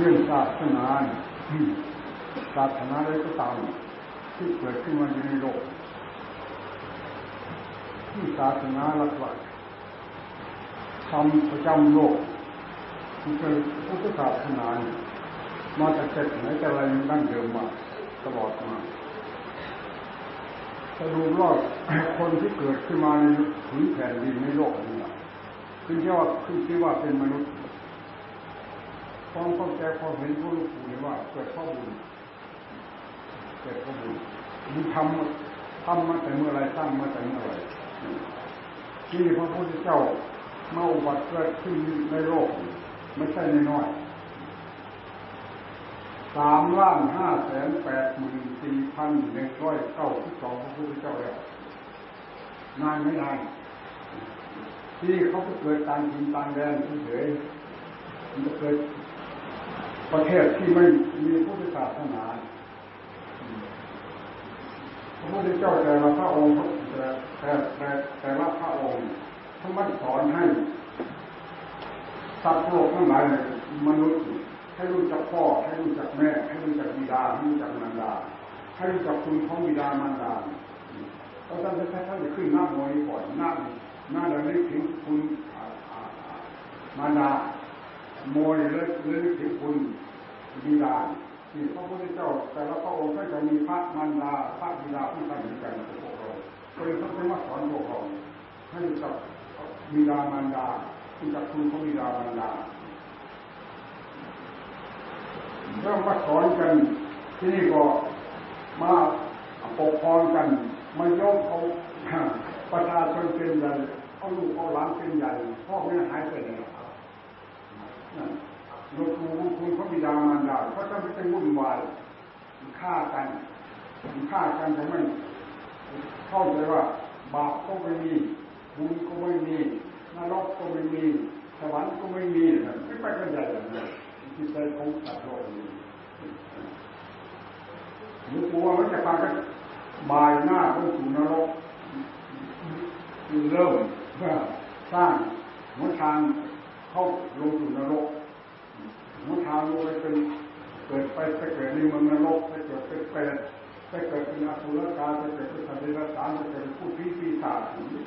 เรื่องศาสนาศาสนาอะไรก็ตามที่เกิดขึ้นมาในโลก ที่ศาสนาหลักๆทำประจำโลกที่เป็นพุทธศาสนามาจากแต่ไหนแต่ไรนั่งเดิมมาตลอดมาถ้าดูรอดคนที่เกิดขึ้นมาในผืนแผ่นดินในโลกนี้ขึ้นชื่อว่าขึ้นชื่อว่าเป็นมนุษย์ ความเข้าใจความเห็นผู้รู้ผู้ว่าเกิดข้อบุญเกิดข้อบุญมีทำทำมาแต่เมื่อไรสร้างมาแต่เมื่อไรที่พระพุทธเจ้าเมาอุบัติเกิดขึ้นในโลกไม่ใช่น้อยสามล้านห้าแสนแปดหมื่นสี่พันหนึ่งร้อยเก้าสิบสองพระพุทธเจ้าแล้วนานไม่นานที่เขาเกิดต่างถิ่นต่างแดนเฉยมันจะเกิด ประเทศที่ไม่มีพุทธศาสนาพระพุทธเจ้าแต่ละพระองค์แต่แต่แต่แต่ละพระองค์ท่านสอนให้สัตว์โลกทั้งหลายมนุษย์ให้รู้จักพ่อให้รู้จักแม่ ให้รู้จักบิดาให้รู้จักมารดา ให้รู้จักคุณของบิดามารดาเพราะท่านท่านท่านจะขึ้นหน้าโมยก่อนหน้าหน้าเราเรียกถึงคุณมารดา โมยเลิกเลิกถึงคุณบิดาที่พระพุทธเจ้า แต่ละพระองค์ก็จะมีพระมารดาพระบิดาผู้ท่านเหมือนกันพวกเราก็เลยต้องมาสอนพวกเราให้รู้จักบิดามารดารู้จักคุณของบิดามารดาเริ่มมาสอนกันที่นี่ก็มาปกครองกันมายกเอาประชาชนเป็นใหญ่เอาลูกเอาหลานเป็นใหญ่พ่อแม่หายไปไหน ลูกคุณคุณพระบิดามารดาเขาจะไม่เป็นวุ่นวายฆ่ากันฆ่ากันทำไม่เข้าใจว่า บาปก็ไม่มีบุญก็ไม่มีนรกก็ไม่มีสวรรค์ก็ไม่มีไม่ไปกันใหญ่เลยจิตใจของสัตว์โลกนี้หรือปัวมันจะพากันบายหน้าเข้าสู่นรกเริ่มสร้างหัวทาง เข้าลงสู่นรกหัวทางลงไปเป็นเกิดไปไปเกิดในเมืองนรกไปเกิดเป็นเปรตไปเกิดเป็นอสุรกายไปเกิดเป็นสัตว์เดรัจฉานไปเกิดเป็นผู้พิปีศาจ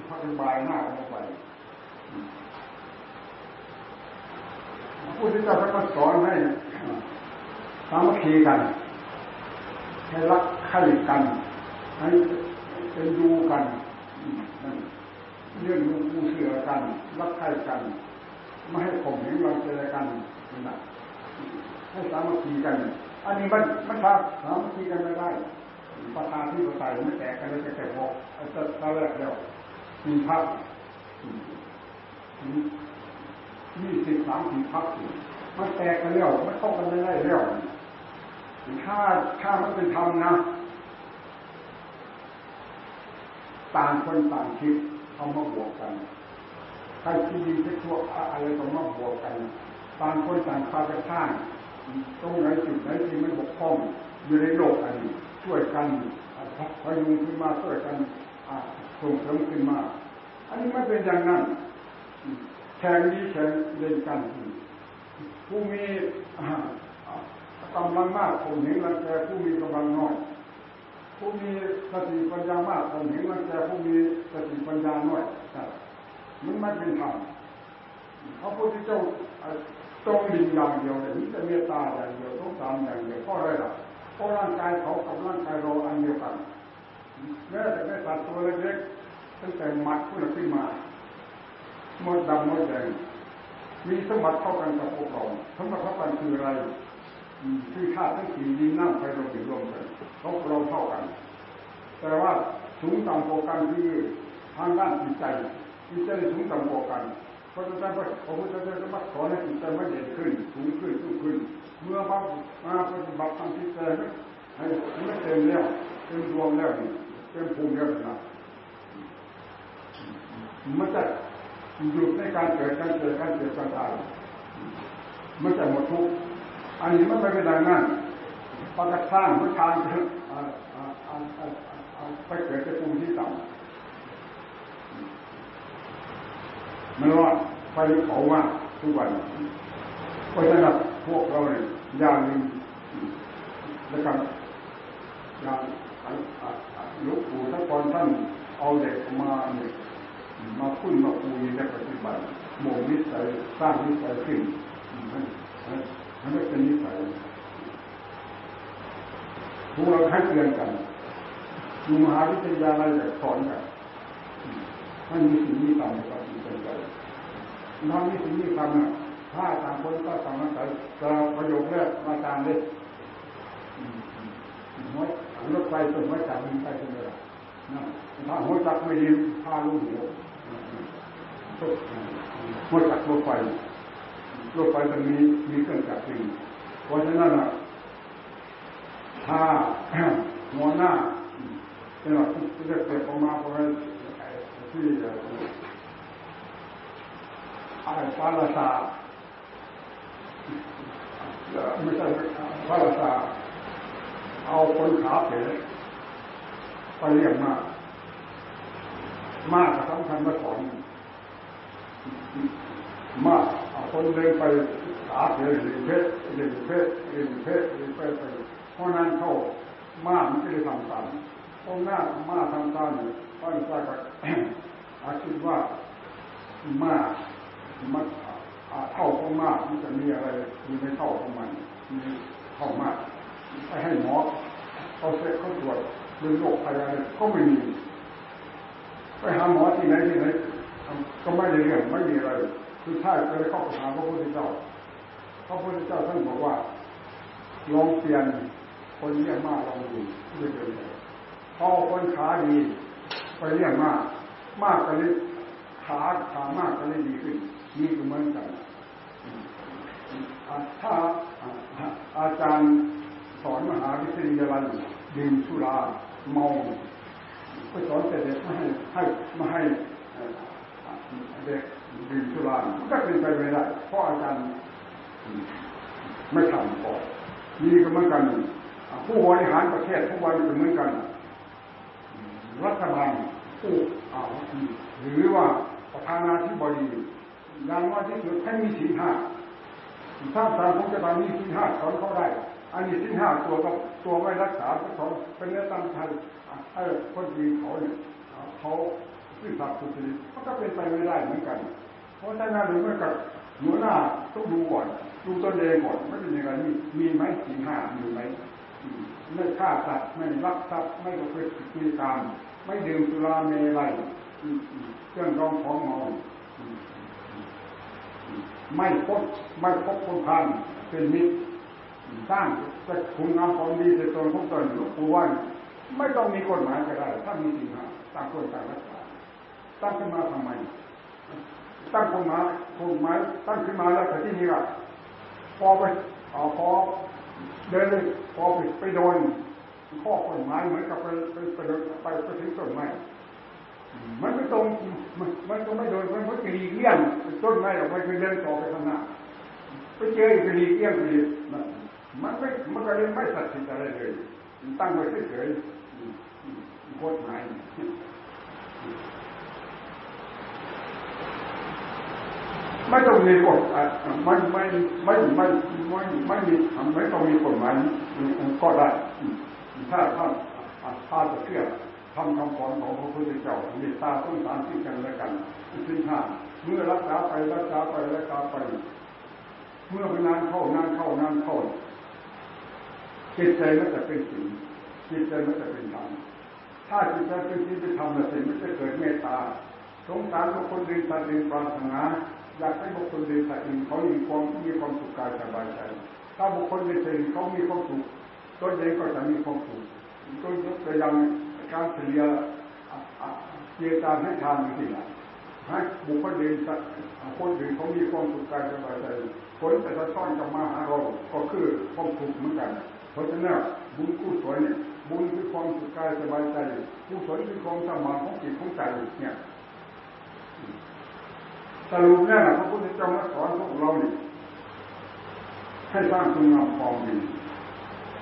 พักบายหน้าเข้าไปผู้ที่จะมาสอนให้สามัคคีกันให้รักใคร่กันให้เป็นดูกันเรื่องดูผู้เสือกัน รักใคร่กัน ไม่ให้ข่มเหงรังเจอกันนะให้สามัคคีกัน อันนี้มันมันทำสามัคคีกันไม่ได้ประธานที่ประสายไม่แตกกันเลยจะแตกพออันตอนแรกแล้วมีพักยี่สิบสามสี่พักมันแตกกันแล้วมันเข้ากันไม่ได้แล้วถ้าถ้ามันเป็นธรรมนะต่างคนต่างคิดเอามาบวกกัน ใครที่ดีที่ชั่วอะไรก็มาบวกกันต่างคนต่างพากันสร้างตรงไหนจุดไหนที่ไม่บกพร่องอยู่ในโลกอันนี้ช่วยกันพยุงขึ้นมาช่วยกันส่งเสริมขึ้นมา อันนี้ไม่เป็นอย่างนั้นแข่งนี้แข่งเล่นกัน ผู้มีกำลังมากผมเห็นรังแกผู้มีกำลังน้อย ผู้มีสติปัญญามากผมเห็นรังแกผู้มีสติปัญญาน้อย มันไม่เป็นธรรมพระพุทธเจ้าตรงดินอย่างเดียวแต่นี้จะเมตตาอย่างเดียวต้องตามอย่างเดียวเพราะอะไรล่ะเพราะร่างกายเขากับร่างกายเราอันเดียวกันแม้แต่ในสัตว์ตัวเล็กๆตั้งแต่มัดขึ้นขึ้นมาหมดดำหมดแดงมีสมบัติเท่ากันกับพวกเราสมบัติเท่ากันคืออะไรคือธาตุทั้งสี่ดินน้ำไฟลมอยู่รวมกันเขาเราเท่ากัน แต่ว่าสูงต่ำกว่ากันคือทางด้านจิตใจ จิตใจสูงต่ำกว่ากันเพราะฉะนั้นพระพุทธเจ้าจะมาสอนให้จิตใจมันเด่นขึ้นสูงขึ้นสูงขึ้น เมื่อมามาปฏิบัติทางจิตใจให้ไม่เต็มแล้วเต็มดวงแล้วเต็มภูมิแล้วนะมันจะหยุดในการเกิดการเกิดการเกิดการตายมันจะหมดทุกอันนี้มันไม่เป็นไรนั่นพอจะสร้างมันทางไปเกิดในภูมิที่ต่ำ มันร้อนไฟเผาว่าทุกวันเพราะฉะนั้นพวกเราเนี่ยอย่างหนึ่งแล้วก็อย่างลูกปู่ถ้าก่อนท่านเอาเด็กมาเนี่ยมาพูดมาคุยในปฏิบัติโมนิสัยสร้างนิสัยขึ้นมันไม่เป็นนิสัยพวกเราให้เตือนกันดูมหาวิทยาลัยแบบสอนกันให้มีสิ่งนี้ทำในการตัดสิ นใจน้องมีสิ่งนี้ทำนะถ้าต่างคนก็ต่างมาใส่จะประโยคแรกมาตามเลยหัวรถไฟเป็นหัวจักรมันไปเป็นเวลาถ้าหัวจักรไม่ดีพาลูกเหวหัวจักรรถไฟรถไฟตรงนี้มีเครื่องจักรจริงเพราะฉะนั้นถ้าหัวหน้าเนี่ยจะเกิดประมาณประมาณที่ ฟาลาซาไม่ใช่ฟาลาซาเอาคนขาเป๋ไปเรียกมาก มากสำคัญมาสอนมากเอาคนเดินไปขาเป๋เรียนเพชรเรียนเพชรเรียนเพชรเรียนไปไปเพราะนั้นเข้ามากมันก็เลยทำตามเพราะหน้ามาทำตามเนี่ยฟาลาซาก็อาคิดว่ามาก มันเท่าของมากมันจะมีอะไรมีไม่เท่าของมันมีเท่ามากไปให้หมอเขาเซ็ตเขาตรวจเรื่องโรคอะไรก็ไม่มีไปหาหมอที่ไหนที่ไหนก็ไม่ได้เรื่องไม่มีอะไรคือถ้าไปเข้าหาพระพุทธเจ้าพระพุทธเจ้าท่านบอกว่าลองเปลี่ยนคนเรียกมากลองดูไม่เป็นไรพอคนขาดีไปเรียกมาก มากก็เลยขาขามากก็เลยดีขึ้น นี่ก็เหมือนกันถ้าอาจารย์สอนมหาวิทยาลัยดื่มสุราเมาก็สอนแต่เด็กไม่ให้ให้ไม่ให้เด็กดื่มสุราก็เป็นไปไม่ได้เพราะอาจารย์ไม่ทำก่อนนี่ก็เหมือนกันผู้บริหารประเทศทุกวันก็เหมือนกัน รัฐบาลผู้หรือว่าประธานาธิบดี อย่างว่าที่สุดให้มีสินห้าถ้าสารของจะมามีสินห้าสอนเขาได้ อันนี้สินห้าตัวก็ตัวไม่รักษาสอนเป็นเนื้อตั้งใจไอ้คนดีเขาเนี่ยเขาซื่อสัตย์สุจริตเขาก็เป็นไปไม่ได้เหมือนกัน เพราะฉะนั้นหรือไม่อกับหัวหน้าต้องดูก่อนดูตนเองก่อนไม่เป็นยังไงมีมีไหมสินห้ามีไหมไม่ฆ่าสัตว์ไม่รักทรัพย์ไม่ประพฤติผิดกรรมไม่ดื่มสุราเมลัยเครื่องรองของเมา ไม่พบไม่พบคนพันเป็นมิตรสร้างจะคุณงามความดีในตนของตนหลวงปู่ว่าไม่ต้องมีกฎหมายก็ได้ ถ้ามีจริงนะตั้งคนต่างรักษาตั้งขึ้นมาทำไม ตั้งกฎหมายกฎหมายตั้งขึ้นมาแล้วแต่ที่นี่ละพอไปเอาพอเดินเลยพอไปไปโดนข้อกฎหมายเหมือนกับไปไปไปไปไปถึงต้นไม้ มันไม่ตรงมันมันก็ไม่โดนมันก็จะรีเลี่ยงต้นไม้ออกไปคือเดินต่อไปข้างหน้าไปเจอจะรีเลี่ยงไปมันไม่มันก็เลยไม่สัตย์สินอะไรเลย ตั้งไว้เฉยๆกฎหมายไม่ต้องมีกฎไม่ไม่ไม่ไม่ไม่ไม่มีไม่ต้องมีกฎหมายก็ได้ถ้าถ้าถ้าจะเชื่อ ทำคำสอนของพระพุทธเจ้าเมีตาต้นสารที่กันและกันสิ่งห้าเมื่อรักษาไปรักษาไปรักษาไป เมื่อเวนานเข้านานเข้านานเข้าจิตใจมันจะเป็นสิ่งจิตใจมันจะเป็นธรรมถ้าจิตใจเป็นสิ่งเป็นธรรมแล้วสิ่งมันจะเกิดเมตตาสงสารบุคคลดีตว์ดีปรารถนาอยากให้บุคคลดีตว์ดีเขามีความมีความสุขกายสบายใจถ้าบุคคลดีสิ่งเขามีความสุขตัวเองก็จะมีความสุขตัวยกตัวย่าง การเสียเกียรติให้ทานจริงๆให้บุคคลเดินคนอื่นเขามีความสุขกายสบายใจผลแต่ละช่อนจะมาหาเราก็คือความสุขเหมือนกัน เพราะฉะนั้นบุญกุศลเนี่ยบุญคือความสุขกายสบายใจกุศลคือความสมานของจิตของใจเนี่ยสรุปแน่พระพุทธเจ้ามาสอนพวกเราเนี่ยให้สร้างคุณงามความดี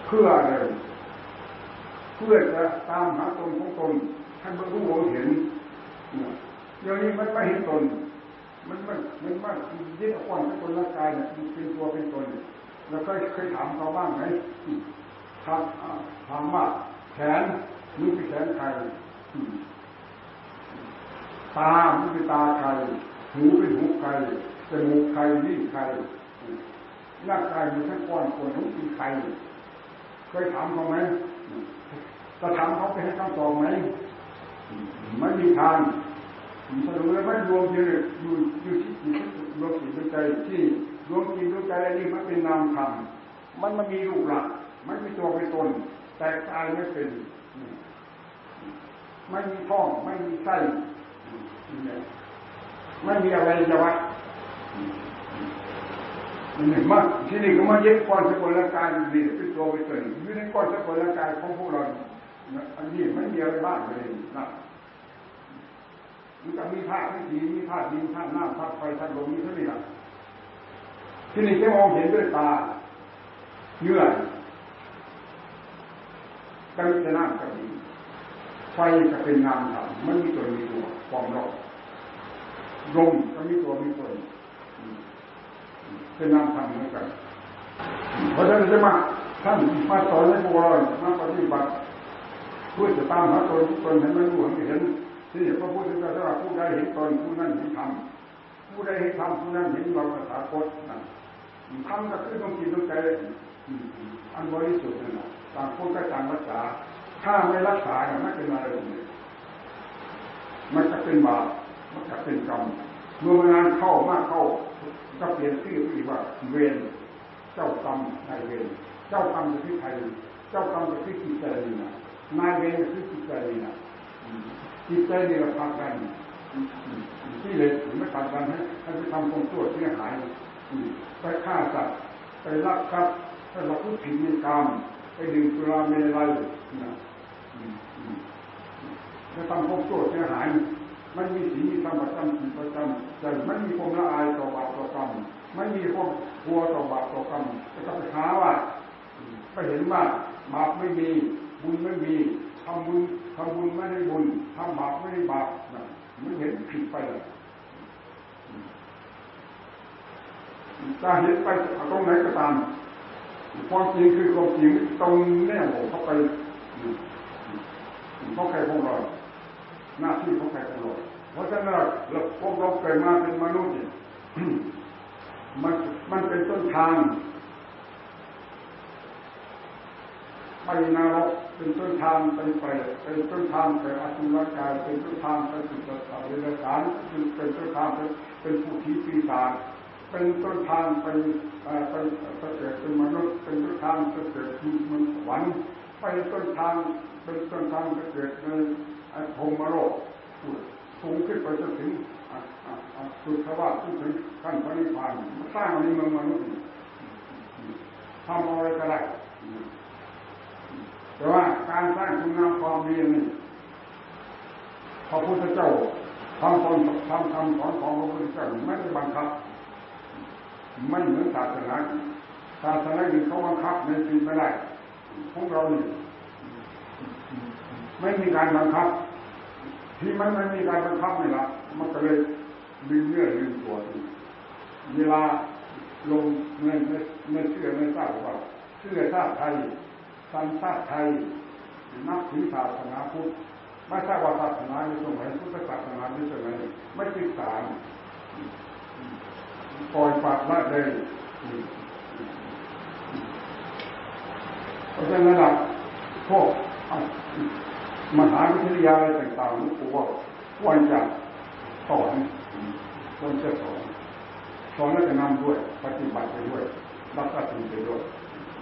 เพื่ออะไร เพื่อจะตามหาตนของตนให้บรรลุเห็นเดี๋ยวนี้มันไม่เห็นตน มันมันมันมันยึดเอาความเป็นตนร่างกายเนี่ยเป็นตัวเป็นตนแล้วก็เคยถามเขาบ้างไหมครับถามว่าแขนนี่เป็นแขนใครตาไม่เป็นตาใครหูเป็นหูใครจมูกใครลิ้นใครร่างกายมีทั้งก้อนคนทั้งเป็นใครเคยถามเขาไหม จะถามเขาไปให้คำตอบไหมไม่มีทางสรุปแล้วไม่รวมอยู่อยู่อยู่ที่จิตรวมจิตใจที่รวมจิตใจนี่มันเป็นนามธรรมมันมันมีรูปหลักมันมีตัวเป็นตน แต่กายไม่เป็น ไม่มีท้อง ไม่มีไส้ไม่มีอะไรจะวัดหนึ่มากที่นี่ก็มาเย็บก้อนสกุลร่างกายนี่เป็นตัวเป็นตนอยู่ในก้อนสกุลร่างกายของพวกเรา อันนี้ไม่มีอะไรบ้างเลยนะมันจะมีธาตุที่สีมีธาตุดินธาตุน้ำธาตุไฟธาตุลมนี่เท่านี้ละที่นี่แค่มองเห็นด้วยตาเยื่อก็มีแต่น้ำกับดินไฟก็เป็นนามธรรมมันมีตัวมีตัวความร้อนลมก็มีตัวมีตนเป็นนามธรรมเหมือนกันเพราะฉะนั้นจะมาท่านมาสอนให้พวกเรามาปฏิบัติ พื่อจะตามหาตนตนเห็นไมันรู้เห็นที่พระพุทธเจ้าว่าผู้ใดเห็นตนผู้นั้นเห็นธรรมผู้ใดเห็นธรรมผู้นั้นเห็นเราภาษาคตนั่นธรรมก็คือต้องกินต้องใจอันบริสุทธิ์นั่นแหละต่างคนก็ต่างรักษา ถ้าไม่รักษาเนี่ยไม่เป็นอะไรเลยมันจะเป็นบาปมันจะเป็นกรรมเมื่องานเข้ามากเข้าก็เปลี่ยนชื่ออีกว่าเวรเจ้ากรรมนายเวรเจ้ากรรมจะที่ไทยเจ้ากรรมจะที่จิตใจนี่เวรจะที่จิตใจนี่นะ จิตใจนี่เราพักกันที่เลยไม่ทำกันให้ให้ไปทำความชั่วเสียหายไปฆ่าสัตว์ไปลักทรัพย์ไปเราพูดผิดในกรรมไปดื่มสุราเมลัยนะจะทำความชั่วเสียหายไม่มีศีมีธรรมประจำศีประจำใจไม่มีความละอายต่อบาปต่อกรรมไม่มีความกลัวต่อบาปต่อกรรมจะไปหาว่าไปเห็นว่าบาปไม่มี บุญไม่มีทำบุญทำบุญไม่ได้บุญทำบาปไม่ได้บาปนะมันเห็นผิดไปเลยถ้าเห็นไปตรงไหนก็ตามความจริงคือความจริงตรงแน่โหเข้าไปเขาใครพวกเราหน้าที่ของใครของเราเพราะฉะนั้นเราพวกเราเกิดมาเป็นมนุษย์มันมันเป็นต้นทาง ไปนรกเป็นต้นทางไปไปเป็นต้นทางไปอสุรกายเป็นต้นทางไปสุสัตว์เดรัจฉานเป็นต้นทางเป็นเป็นผู้ที่ปีศาจเป็นต้นทางไปไปไปเกิดเป็นมนุษย์เป็นต้นทางไปเกิดมันสวรรค์ไปต้นทางเป็นต้นทางไปเกิดในพรมโลกสูงขึ้นไปจนถึงสุดทว่าขึ้นถึงขั้นพระนิพพานสร้างในเมืองมนุษย์ทำอะไรก็ได้ แต่ว่าการสร้างคุณงามความดีนี่พระพุทธเจ้าทำตอนทำคำสอนของพระพุทธเจ้าไม่ได้บังคับ ไม่เหมือนศาสนาศาสนาอื่นเขาบังคับในสิ่งไม่ได้ของเรานี่ไม่มีการบังคับ ที่มันไม่มีการบังคับนี่ละมันก็เลยลืมเนื้อลืมตัวเวลาลงเงินไม่เชื่อไม่ทราบว่าเชื่อทราบไทย สัญชาติไทยนับถือศาสนาพุทธไม่ทราบว่าศาสนาในสมัยพุทธศาสนาในสมัยไม่ศึกษาปล่อยปากละเลยเพราะฉะนั้นพวกมหาวิทยาลัยต่างๆนี่ว่าควรจะสอนควรจะสอนสอนแล้วจะนำด้วย ปฏิบัติไปด้วย รักษาศีลไปด้วย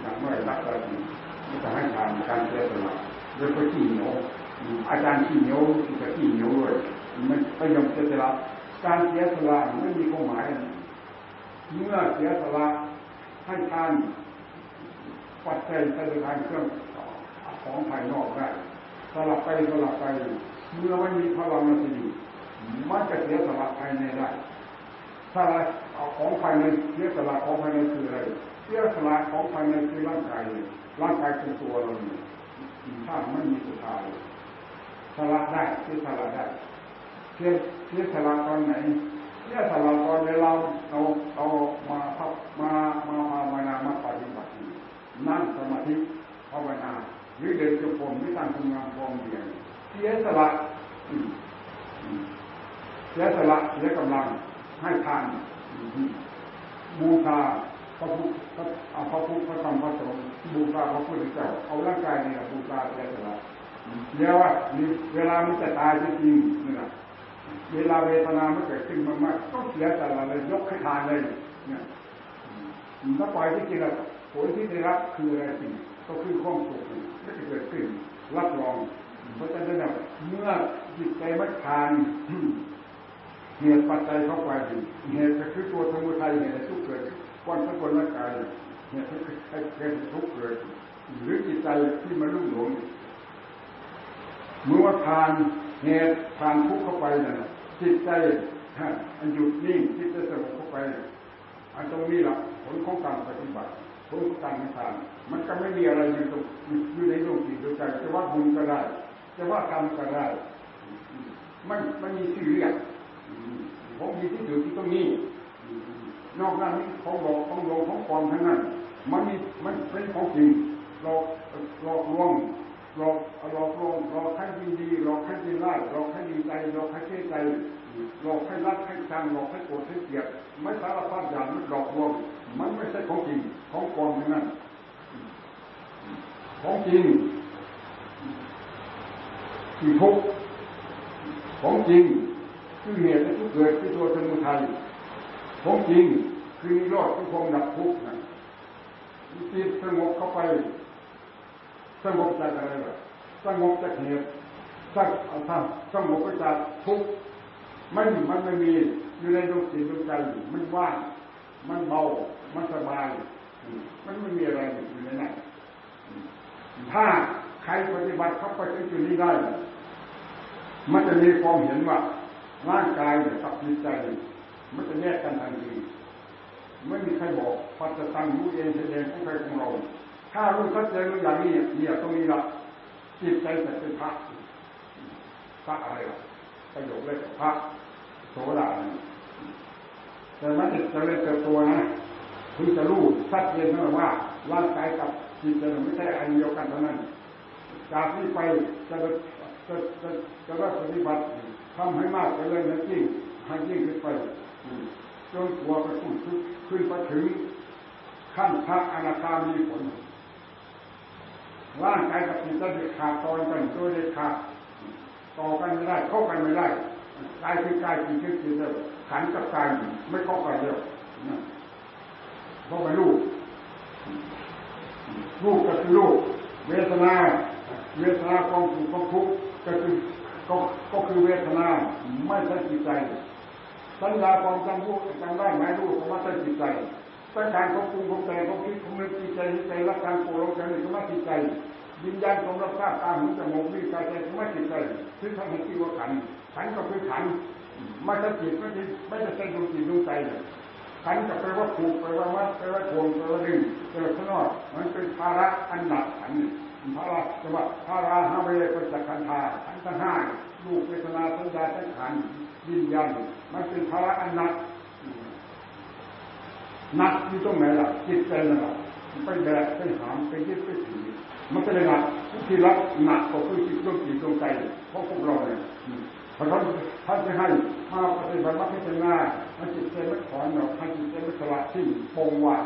อย่างเมื่อรักษาศีล มันจะให้ทานการเสียสละโดยก็ขี้เหนียวอาจารย์ขี้เหนียวที่จะขี้เหนียวด้วยมันไม่ยอมเสียสละการเสียสละไม่มีความหมายเมื่อเสียสละให้ทานปัจจัยไปทานเครื่องของภายนอกได้สลับไปสลับไปเมื่อไม่มีพลังมันจะอยู่มันจะเสียสละภายในได้สละของภายในเสียสละของภายในคืออะไรเสียสละของภายในคือร่างกาย ร่างกายคือตัวเราเนี่ยถ้าไม่มีสุดท้ายสละได้เสียสละได้เสียเสียสละตอนไหนเนี่ยสำหรับตอนเวลาเราเรามามามาภาวนามาปฏิบัตินั่งสมาธิภาวนาหรือเดินจงกรมหรือการทำงานพร้อมเพียงเสียสละเสียสละเสียกำลังให้ทานบูชา พระพุทธพระพุทธพระธรรมพระสงฆ์บูชาพระพุทธเจ้าเอาร่างกายนี่บูชาเสียสละเดี๋ยวว่าเวลามันจะตายจริงๆนี่แหละเวลาเวทนามันเกิดขึ้นมากๆก็เสียสละเลยยกให้ทานเลยเนี่ยถ้าปล่อยที่จริงแล้วผลที่ได้รับคืออะไรสิ่งก็คือความสุขที่จะเกิดขึ้นรับรองเพราะฉะนั้นเมื่อจิตใจมันทานเหตุปัจจัยเข้าไปเหตุก็คือตัวสมุทัยเหตุทุกเกิด ก้อนทั้งคนร่างกายเหตุคือเหตุทุกข์เกิดหรือจิตใจที่มันรุ่งหลงเมื่อว่าทานเหตุทานทุกข์เข้าไปนั่นจิตใจอันหยุดนิ่งจิตใจสงบเข้าไป อันตรงนี้หละผลของการปฏิบัติผลของการทานมันก็ไม่มีอะไรอยู่ตรงอยู่ในดวงจิตดวงใจจะว่าบุญก็ได้จะว่ากรรมก็ได้มันมันมีชื่อเรียกผมมีที่ถือที่ตรงนี้ นอกนั้นนี้ของหลอกของลงของความทั้งนั้น มันมีมันเป็นของจริงหลอกหลอกลวงหลอกหลอกลวงหลอกให้ยินดีหลอกให้ยินไล่หลอกให้ดีใจหลอกให้เชื่ใจหลอกให้รักให้ชังหลอกให้โกรธให้เกลียดไม่สารพัดอย่างมันหลอกลวง มันไม่ใช่ของจริงของปลอมทั้งนั้น ของจริงคือทุกของจริงคือเหตุที่เกิดที่ตัวสมุทัย ของจริงคือนิโรธคือความดับทุกข์นะจิตสงบเข้าไป สงบจากอะไรล่ะสงบจากเหตุสงบสงบจากทุกข์มันมันไม่มีอยู่ในดวงจิตดวงใจมันว่างมันเบา มันสบาย มันไม่มีอะไรอยู่ในนั้นถ้าใครปฏิบัติเข้าไปถึงจุดนี้ได้ มันจะมีความเห็นว่าร่างกายกับจิตใจ มันจะแยกกันทันทีไม่มีใครบอกพัฒตังรู้เองแสดงของใครของเรา ถ้ารู้ชัดเจนอย่างนี้เนี่ยตรงนี้ละจิตใจจะเป็นพระพระอะไรล่ะประโยคแรกพระโสดาแต่มันจะเริญเติบโตนะถึงจะรู้ชัดเจนนะว่าร่างกายกับจิตใจไม่ใช่อันเดียวกันเท่านั้นจากนี้ไปจะจะจะจะว่าปฏิบัติทำให้มากไปเลยนะจริงให้ยิ่งขึ้นไป จนตัวไปขึ้นขึ้นไปถึงขั้นพระอนาคามีผลร่างกายกับจิตใจขาดตอนกันตัวเด็ดขาดต่อกันไม่ได้เข้ากันไม่ได้กายคือกายจิตคือจิตขันกับกายไม่เข้ากันเดียเข้าไปลูกลูกก็คือลูกเวทนา เวทนาความสุขความทุกข์ก็คือก็ก็คือเวทนาไม่ใช่จิตใจ สัญญาความจำรู้จำได้ไหมรู้ก็ไม่ใช่จิตใจสังขารของปรุงของแต่งของคิดของนึกจิตใจใจรักการโกรธใจนี่ก็ไม่จิตใจยินยันของรับทราบตามหูจมูกนิ้วกายใจก็ไม่จิตใจซึ่งทำให้ที่ว่าขันขันก็คือขันไม่ใช่จิตไม่ใช่ไม่ใช่ดวงจิตดวงใจขันจะแปลว่าผูกแปลว่ามัดแปลว่าทวงแปลว่าดึงแปลว่าข้างนอกมันเป็นภาระอันหนักขันภาระจะว่าภาระห้าเวปัจจคันธาขันทั้งห้าลูกเวทนาสัญญาสังขารยินยัน มันเป็นภาระอันหนักหนักอยู่ตรงไหนล่ะจิตใจนั่นแหละไปแบกไปหามไปยึดไปถือมันก็เลยหนักที่รักหนักกว่าคือจิตดวงจิตดวงใจของพวกเราเนี่ยพราะฉะนั้นท่านจะให้มาปฏิบัติมรรคเป็นหน้ามันจิตใจไม่ถอนหรอกให้จิตใจไม่สละทิ้งปงวาง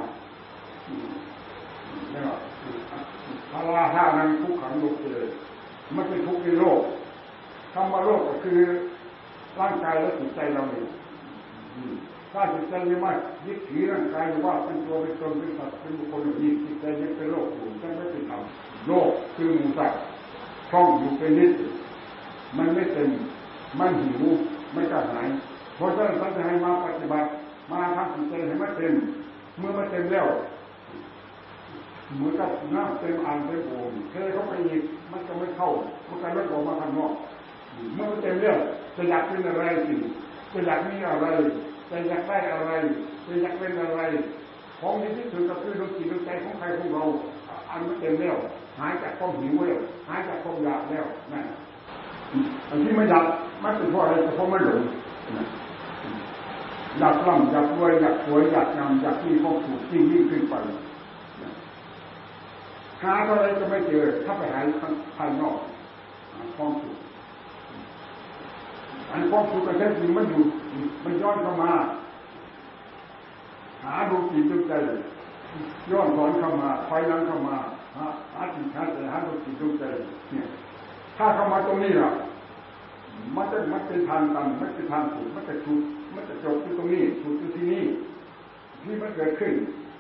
นี่หรอพาราห้านั้นทุกขังโลกเลยมันเป็นทุกข์ในโลกคำว่าโลกก็คือ ร่างกายและจิตใจเราเองถ้าจิตใจยังไม่ยึดถือร่างกายว่าเป็นตัวเป็นตนเป็นสัตว์เป็นบุคคลอย่างนี้จิตใจยังเป็นโลกอยู่ยังไม่เป็นธรรมโลกคือมูสัตว์ช่องอยู่เป็นนิดมันไม่เต็มมันหิวไม่กระหายเพราะฉะนั้นท่านจะให้มาปฏิบัติ มาทำจิตใจให้มันเต็มเมื่อมันเต็มแล้วเหมือนกับน้ำเต็มอ่างเต็มโอ่งเทเข้าไปอีกมันก็ไม่เข้ามันก็ไม่ออกมาข้างนอก เมื่อมันเต็มแล้วจะอยากเป็นอะไรสิจะอยากมีอะไรจะอยากได้อะไรจะอยากเป็นอะไร ของที่ที่ถือกับคือดวงจิตดวงใจของใครของเรา อันมันเต็มแล้วหายจากความหิวแล้วหายจากความอยากแล้วนั่นอันที่ไม่ดับมันเป็นเพราะอะไรเพราะมันหลงอยากร่ำอยากรวยอยากสวยอยากงามอยากมีความสุขยิ่งยิ่งขึ้นไปหาอะไรก็ไม่เจอถ้าไปหาภายนอกความสุข อันความสุขกันแท้จริงมันอยู่มันย้อนเข้ามา หาดูจิตดูใจย้อนสอนเข้ามาไฟนั้นเข้ามาหาหาจิตหาใจหาดูจิตดูใจเนี่ย ถ้าเข้ามาตรงนี้ล่ะมันจะมันเป็นทางตันมันเป็นทางถูกมันจะถูกมันจะจบที่ตรงนี้ถูกที่นี่ ที่มันเกิดขึ้น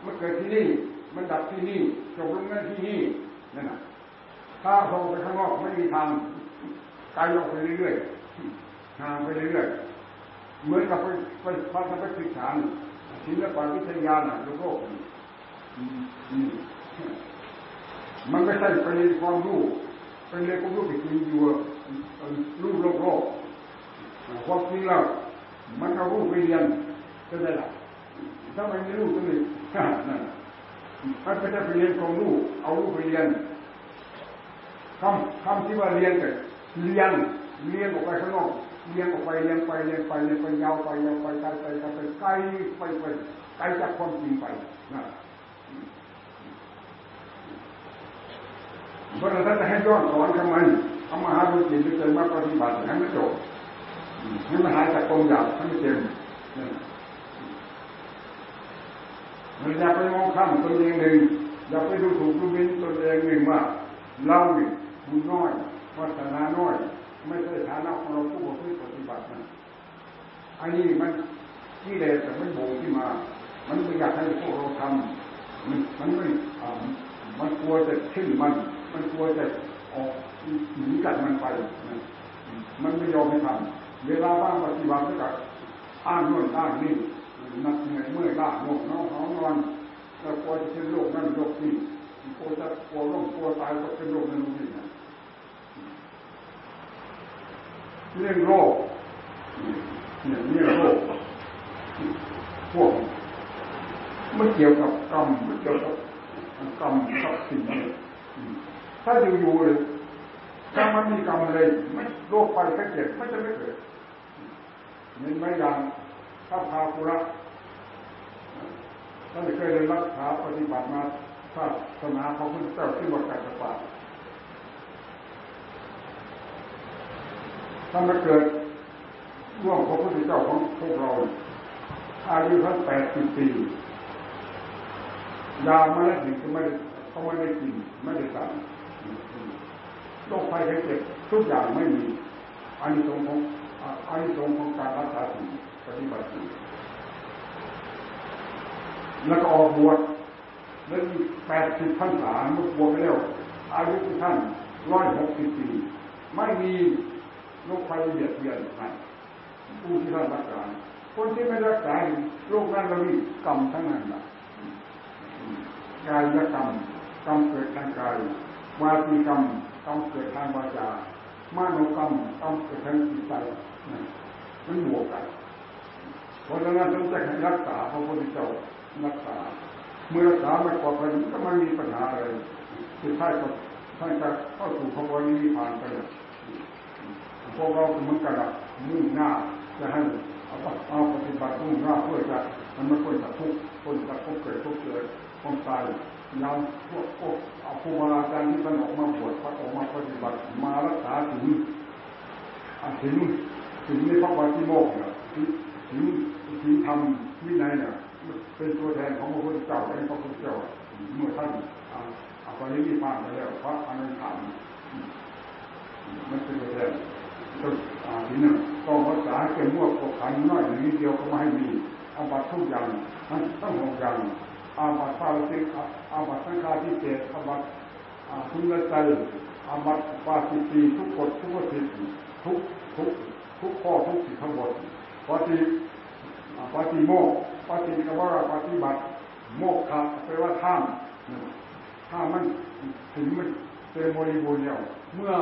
มันเกิดที่นี่ มันดับที่นี่จบลงนั่นที่นี่นั่นน่ะถ้าส่งไปข้างนอกไม่มีทางไกลออกไปเรื่อยๆ ห่างไปเรื่อยเหมือนกับไปไปพัฒนาไปศึกษาศิลปวิทยาน่ะโลกมันไม่ใช่ไปเรียนความรู้ไปเรียนความรู้ไปกินอยู่รู้โลกโลกความจริงแล้วมันเอารู้ไปเรียนก็ได้ละถ้ามันไม่รู้ตรงนี้นั่นมันไม่ได้ไปเรียนความรู้เอารู้ไปเรียนคำคำที่ว่าเรียนแต่เรียนเรียนออกไปข้างนอก เรียนออกไปเรียนไปเรียนไปเรียนไปยาวไปยาวไปไกลไปไกลไปไกลไปไปไกลจากความจริงไปนะเพราะฉะนั้นจะให้ย้อนสอนทำไมเอามาหาดูจิตดูใจมาปฏิบัติให้มันจบให้มันหายจากกองอยากให้มันเต็มเราอย่าไปมองข้ามตนเองหนึ่งอย่าไปดูถูกดูหมิ่นตนเองหนึ่งว่าเราเนี่ยบุญน้อยวัฒนาน้อย ไม่ใช่ฐานะของเราผู้ปฏิบัตินะอันนี้มันที่เลสแต่มันโบขึ้นมา มันไม่อยากให้พวกเราทำมันมันไม่มันกลัวจะขึ้นมัน มันกลัวจะออกหนีจากมันไป มันไม่ยอมให้ทำเวลาบ้างปฏิบัติก็จะอ้างโน่นอ้างนี่นักเหนื่อยเมื่อยล้าโง่น้องห้องนอนแล้วกลัวจะเป็นโรคนั่นโรคนี่กลัวจะกลัวโรคกลัวตายก็เป็นโรคนั่นโรคนี่นะ เรื่องโรคเนี่ยเรื่องโรคพวกมันเกี่ยวกับกรรมมันเกี่ยวกับกรรมกับสิ่งนี้ถ้าอยู่ๆเลยถ้ามันมีกรรมเลยไม่โรคไปแค่เจ็บไม่จะไม่เกิดเห็นไมอย่างถ้าพาคุระท่านเคยเรียนรักษาปฏิบัติมาศาสนาของพระเจ้าที่วัดกัสปะ ถ้ามาเกิดร่วงพระพุทธเจ้าของพวกเราอายุท่านแปดสิบปียามาแล้วถึงก็ไม่เขาไม่ได้กินไม่ได้สั่งโรคภัยไข้เจ็บทุกอย่างไม่มีอันนี้ตรงของอันนี้ตรงของการรักษาสิ่งปฏิบัติสิ่งแล้วก็ออกบวชแล้วมีแปดสิบพรรษาเมื่อบวชไปแล้วอายุท่านร้อยหกสิบปีไม่มี โรคภัยเบียดเบียนใครผู้ที่ท่านรักษา คนที่ไม่รักษาโรคนั้นเรามีกรรมทั้งนั้นแหละกายกรรมกรรมเกิดทางกายวาจีกรรมกรรมเกิดทางวาจามโนกรรมกรรมเกิดทางจิตใจมันบวกกันเพราะฉะนั้นต้องจะให้รักษาพระพุทธเจ้ารักษา เมื่อรักษาไม่ปลอดภัยก็ไม่มีปัญหาอะไรสุดท้ายก็ท่านจะเข้าสู่พระวนิพานไป พวกเราเหมือนกันมุ่งหน้าจะให้เอาเอาปฏิบัติมุ่งหน้าเพื่อจะมันไม่ควรจะทุกข์คนจะทุกข์เกิดทุกข์เกิดความตายเราพวกพวกเอาครูบาอาจารย์ที่ท่านออกมาบวชออกมาปฏิบัติมารักษาถึงถึงถึงในพระวาทิโมกเนี่ยถึงถึงทำวินัยเนี่ยเป็นตัวแทนของพระพุทธเจ้าและพระพุทธเจ้าเมื่อท่านเอาไปนิพพานไปแล้วพระอนันตามมันเป็นตัวแทน ทีนี้ต้องรักษาเก็บมั่วกขันน้อยนิดเดียวก็ไม่ให้มีอาบัตทุกอย่างทั้องหกอย่างอาบัตปาสิกอาบัตสังฆาทิเศษอาบัตทุนละใจอาบัตปาสิตีทุกกฎทุกวัตถุทุกทุกทุกข้อทุกสิ่งทั้งหมดปฏิปฏิโมกปฏิกวาปฏิบัติ โมกขะแปลว่าท่ามถ้ามันถึงมันเต็มบริบูรณ์แล้วเมื่อ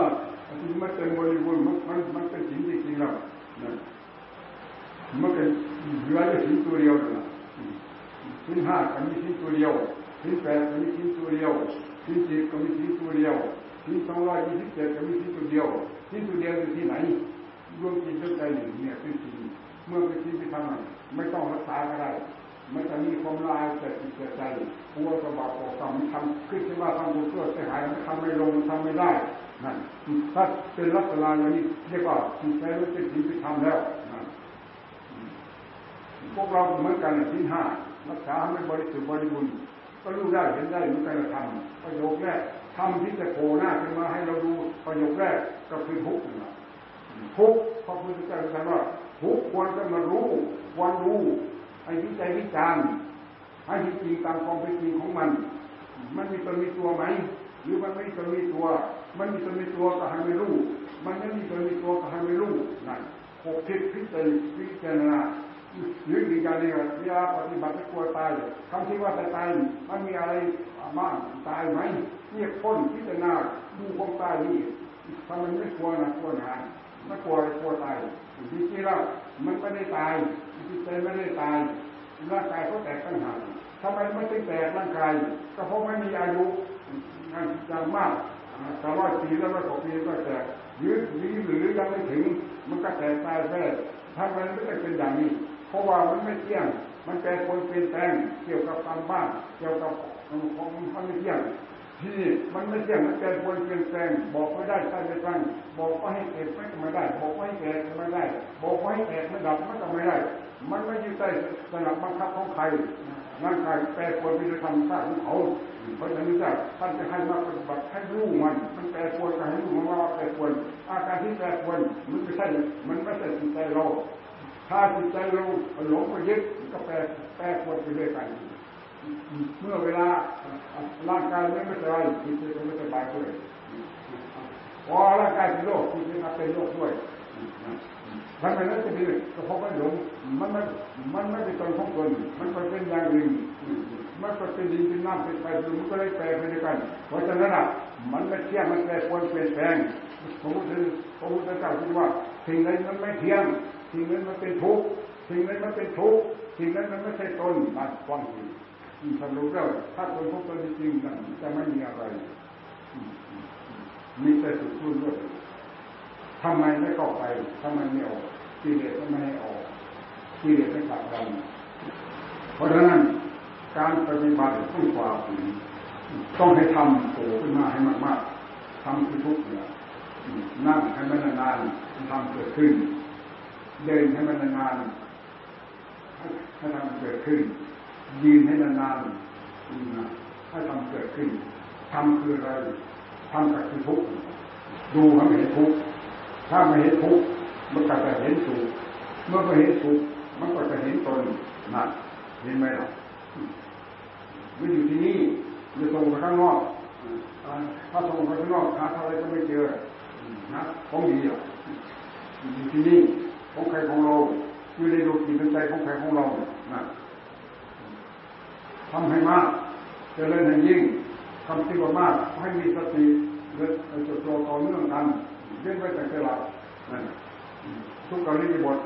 ถึงมันเต็มบริบูรณ์มันมันมันเป็นสิ่งจริงๆแล้วมันเป็นเหลือยู่สิ่งตัวเดียวนะชิ้นห้าก็มีชิ้นตัวเดียวชิ้นแปดก็มีชิ้นตัวเดียวชิ้นสิบก็มีชิ้นตัวเดียวชิ้นสองร้อยยี่สิบเจ็ดก็มีชิ้นตัวเดียวชิ้นตัวเดียวอยู่ที่ไหนรวมจิตด้วยใจหนึ่งเนี่ยคือจริงเมื่อไปคิดไปทำไม่ต้องรักษาก็ได้มันจะมีความลายแต่จิตใจกลัวสบายออกกรรมทำขึ้นที่ว่าทำบุญเพื่อจะหายมันทำไม่ลงทำไม่ได้ นั่นถ้าเป็นลักษณะอย่างนี้เรียกว่าจิตใจรู้สึกผิดไปทำแล้วพวกเราเหมือนกันที่ห้ารักษาไม่บริสุทธิ์บริบูรณ์ก็รู้ได้เห็นได้เหมือนกันทำประโยคแรกทำที่จะโผล่หน้าขึ้นมาให้เราดูประโยคแรกก็คือทุกข์นะทุกข์พระพุทธเจ้าตรัสว่าทุกควรจะมารู้ควรรู้ให้วิจัยวิจารณ์ให้จริงตามความเป็นจริงของมัน มันมีตัวมีตัวไหม หรือมันไม่มีตัวมีตัว มันมีตัวมีตัวก็ให้ไม่รู้ มันไม่มีตัวมีตัวก็ให้ไม่รู้นั่นหกทิศพิจารพิจารณาหรืออีกอย่างหนึ่งเวลาปฏิบัติไม่กลัวตายคำที่ว่าตายมันมีอะไรบ้างตายไหมเนี่ยพ้นพิจารณาดูความตายนี่ถ้ามันไม่กลัวนะกลัวหานไม่กลัวกลัวตายจริงๆแล้วมันไม่ได้ตายจิตใจไม่ได้ตายร่างกายเขาแตกตั้งหากทำไมไม่ได้แตกร่างกายก็เพราะไม่มีอายุ อย่างมากแต่ว่าปีแล้วก็ปีก็แตกยืดหรือหรือยังไม่ถึง มันก็แตกตายแค่ทำไมไม่ได้เป็นอย่างนี้ เพราะว่ามันไม่เที่ยง มันแปรปรวนเปลี่ยนแปลงเกี่ยวกับการบ้านเกี่ยวกับของมันไม่เที่ยงที่มันไม่เที่ยงมันแปรปรวนเปลี่ยนแปลงบอกไม่ได้ใช่ไม่ตั้งบอกว่าให้เก็บไม่ก็ไม่ได้ บอกว่าให้แก่ก็ไม่ได้ บอกว่าให้แตกไม่ดับไมันก็ไม่ได้ มันไม่อยู่ใต้สนับบังคับของใคร ร่างกายแปรปรวนไปด้วยธรรมชาติของเขาเพราะฉะนั้นท่านจะให้มาปฏิบัติให้รู้มัน มันแปรปรวนก็ให้รู้มันว่าแปรปรวนอาการที่แปรปรวนมันไม่ใช่มันไม่ใช่จิตใจเราถ้าจิตใจเราหลงไปยึดก็แปรแปรปรวนไปด้วยกัน เมื่อเวลาร่างกายไม่สบายจิตใจก็ไม่สบายด้วยพอร่างกายเป็นโรคจิตใจก็เป็นโรคด้วย ทำไมนั้นจะดีก็เพราะว่าหลงมันไม่มันไม่เป็นตนของตนมันไปเป็นอย่างอื่นมันก็เป็นดินเป็นน้ำเป็นไฟมันก็เลยแปรไปด้วยกันเพราะฉะนั้นอะมันไม่เที่ยงมันแปรปรวนเปลี่ยนแปลงพระพุทธพระพุทธเจ้าคิดว่าสิ่งใดมันไม่เที่ยงสิ่งนั้นมันเป็นทุกข์สิ่งนั้นมันเป็นทุกข์สิ่งนั้นมันไม่ใช่ตนนั่นความจริงถ้ารู้แล้วถ้าตนทุกตนจริงนั่นจะไม่มีอะไรมีแต่สุดทุนด้วยทำไมไม่เข้าไปทำไมไม่ออก กิเลสก็ไม่ให้ออกกิเลสไม่ขับดันเพราะฉะนั้นการปฏิบัติต้องฝ่าฝืนต้องให้ทำโผล่ขึ้นมาให้มากๆทำคือทุกเนี่ยนั่งให้มันนานๆทำเกิดขึ้น เดินให้มันนานๆให้ทำเกิดขึ้น ยืนให้นานๆให้ทำเกิดขึ้นทำคืออะไรทำกับคือทุกดูให้เห็นทุกถ้าไม่เห็นทุก มันก็จะเห็นสุขเมื่อไม่เห็นสุขมันก็จะเห็นตนนั่นเห็นไหมล่ะไม่อยู่ที่นี่จะส่งไปข้างนอกถ้าส่งไปข้างนอกหาอะไรก็ไม่เจอนะของดีอะอยู่ที่นี่ของใครของเราอยู่ในดวงจิตใจของใครของเรานะทำให้มากจเจริญให้ยิ่งทำที่ว่ามากให้มีสติเกิดจดจ่อต่อเนื่องกันเรื่องไว้แต่เวลา ทุกกรณีบท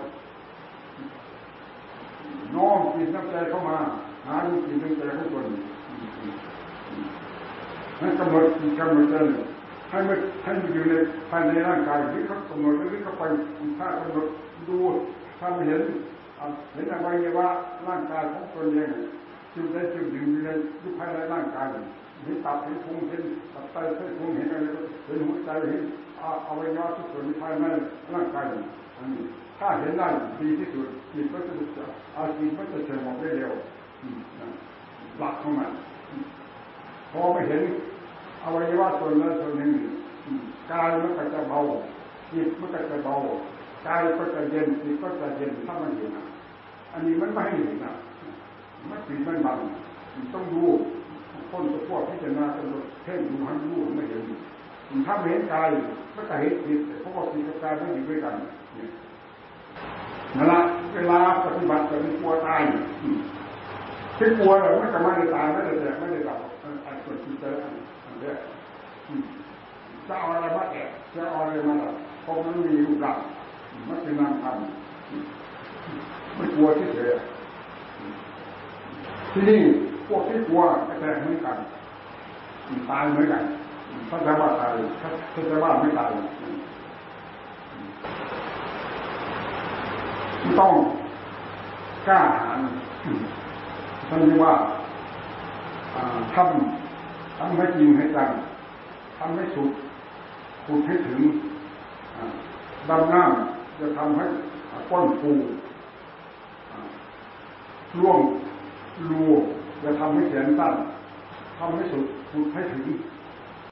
น้อมจิตน้ำใจเข้ามาหาดูจิตน้ำใจของคนให้กำหนดกำหนดใจให้มันให้มันอยู่ในภายในร่างกายที่เขากำหนดหรือเขาไปถ้ากำหนดดูถ้าไม่เห็นเห็นอะไรว่าร่างกายของตนเองจุดใดจุดหนึ่งอยู่ในอยู่ภายในร่างกายเห็นตับเห็นพุงเห็นตับไตเห็นพุงเห็นอะไรเห็นหัวใจเห็น อวัยวะทุกส่วนภายในร่างกายอันนี้ ถ้าเห็นได้ดีที่สุดจิตก็จะอาจิตก็จะเฉลมได้เร็วหลักของมันพอไม่เห็นอวัยวะส่วนนั้นส่วนหนึ่งกายมันก็จะเบาจิตมันก็จะเบากายก็จะเย็นจิตก็จะเย็นถ้ามันเห็นอันนี้มันไม่ให้เห็นนะมันปิดมันบังต้องดูคนตัวพวกพิจารณาต้องเพ่งดูให้รู้ไม่เห็น ถ้าไม่เห็นกายก็จะเห็นจิตเพราะว่าจิตกับกายไม่อยู่ด้วยกันนั่นละเวลาปฏิบัติจะมีกลัวตายที่กลัวเลยไม่จะไม่ได้ตายไม่ได้แตกไม่ได้ดับอันส่วนจิตใจอันนี้จะเอาอะไรมาแอบจะเอาอะไรมาดับเพราะมันมีรูปร่างมันเป็นนามธรรมไม่กลัวที่เฉยที่นี่พวกที่กลัวก็แตกเหมือนกันตายเหมือนกัน ถ้าจะว่าตายถ้าจะว่าไม่ตายต้องกล้าหาญท่านเรียกว่าทำทำให้จริงให้จังทำให้สุดขุดให้ถึงดำน้ำจะทำให้ก้นฟูล่วงรูจะทำให้แขนสั้นทำให้สุดขุดให้ถึง